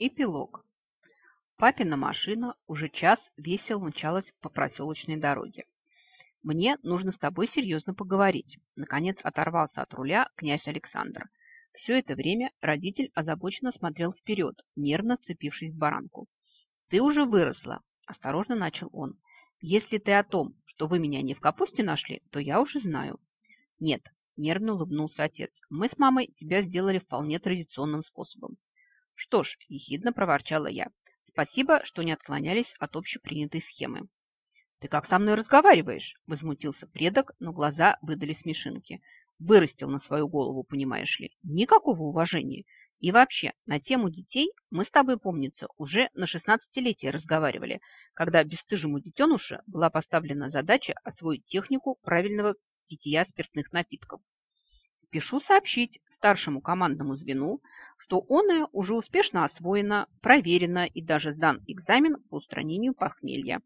Эпилог. Папина машина уже час весело мчалась по проселочной дороге. «Мне нужно с тобой серьезно поговорить», – наконец оторвался от руля князь Александр. Все это время родитель озабоченно смотрел вперед, нервно сцепившись в баранку. «Ты уже выросла», – осторожно начал он. «Если ты о том, что вы меня не в капусте нашли, то я уже знаю». «Нет», – нервно улыбнулся отец, – «мы с мамой тебя сделали вполне традиционным способом. Что ж, ехидно проворчала я. Спасибо, что не отклонялись от общепринятой схемы. Ты как со мной разговариваешь? Возмутился предок, но глаза выдали смешинки. Вырастил на свою голову, понимаешь ли. Никакого уважения. И вообще, на тему детей мы с тобой, помнится, уже на шестнадцатилетие разговаривали, когда бесстыжему детенуше была поставлена задача освоить технику правильного питья спиртных напитков. Спешу сообщить старшему командному звену, что оное уже успешно освоено, проверено и даже сдан экзамен по устранению похмелья.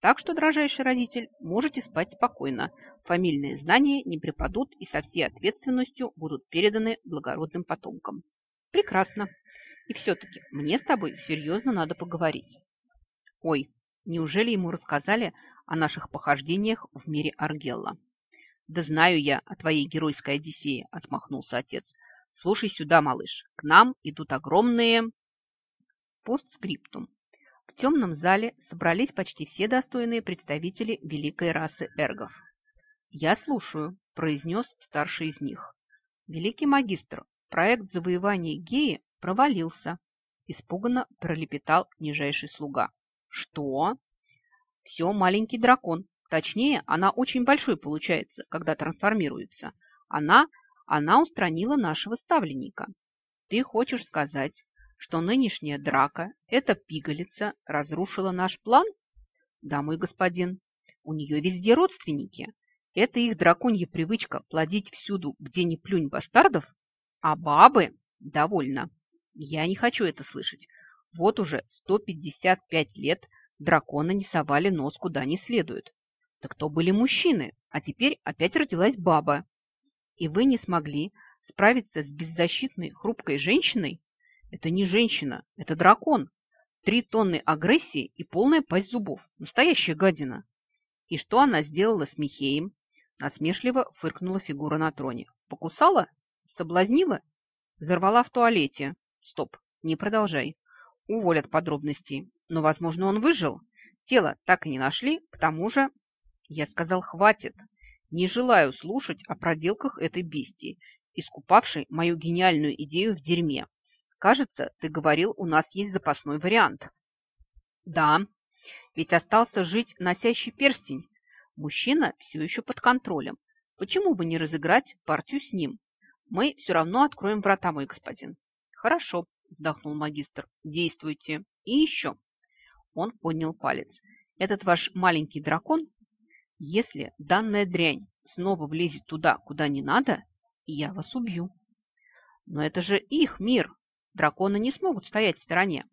Так что, дрожайший родитель, можете спать спокойно. Фамильные знания не преподут и со всей ответственностью будут переданы благородным потомкам. Прекрасно. И все-таки мне с тобой серьезно надо поговорить. Ой, неужели ему рассказали о наших похождениях в мире Аргелла? «Да знаю я о твоей геройской Одиссее», – отмахнулся отец. «Слушай сюда, малыш, к нам идут огромные...» Постскриптум. В темном зале собрались почти все достойные представители великой расы эргов. «Я слушаю», – произнес старший из них. «Великий магистр, проект завоевания Геи провалился», – испуганно пролепетал нижайший слуга. «Что?» «Все, маленький дракон», Точнее, она очень большой получается, когда трансформируется. Она, она устранила нашего ставленника. Ты хочешь сказать, что нынешняя драка, эта пигалица, разрушила наш план? Да, мой господин. У нее везде родственники. Это их драконья привычка плодить всюду, где ни плюнь бастардов, а бабы довольно. Я не хочу это слышать. Вот уже 155 лет драконы не совали нос куда не следует. Так то были мужчины, а теперь опять родилась баба. И вы не смогли справиться с беззащитной хрупкой женщиной? Это не женщина, это дракон. Три тонны агрессии и полная пасть зубов. Настоящая гадина. И что она сделала с Михеем? Насмешливо фыркнула фигура на троне. Покусала? Соблазнила? Взорвала в туалете. Стоп, не продолжай. Уволят подробностей. Но, возможно, он выжил. Тело так и не нашли, к тому же я сказал, хватит. Не желаю слушать о проделках этой бестии, искупавшей мою гениальную идею в дерьме. Кажется, ты говорил, у нас есть запасной вариант. Да, ведь остался жить носящий перстень. Мужчина все еще под контролем. Почему бы не разыграть партию с ним? Мы все равно откроем врата, мой господин. Хорошо, вздохнул магистр. Действуйте. И еще. Он поднял палец. Этот ваш маленький дракон если данная дрянь снова влезет туда, куда не надо, я вас убью. Но это же их мир. Драконы не смогут стоять в стороне.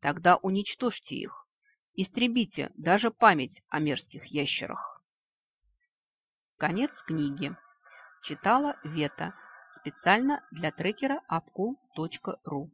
Тогда уничтожьте их. Истребите даже память о мерзких ящерах. Конец книги. Читала Вета специально для трекера apku.ru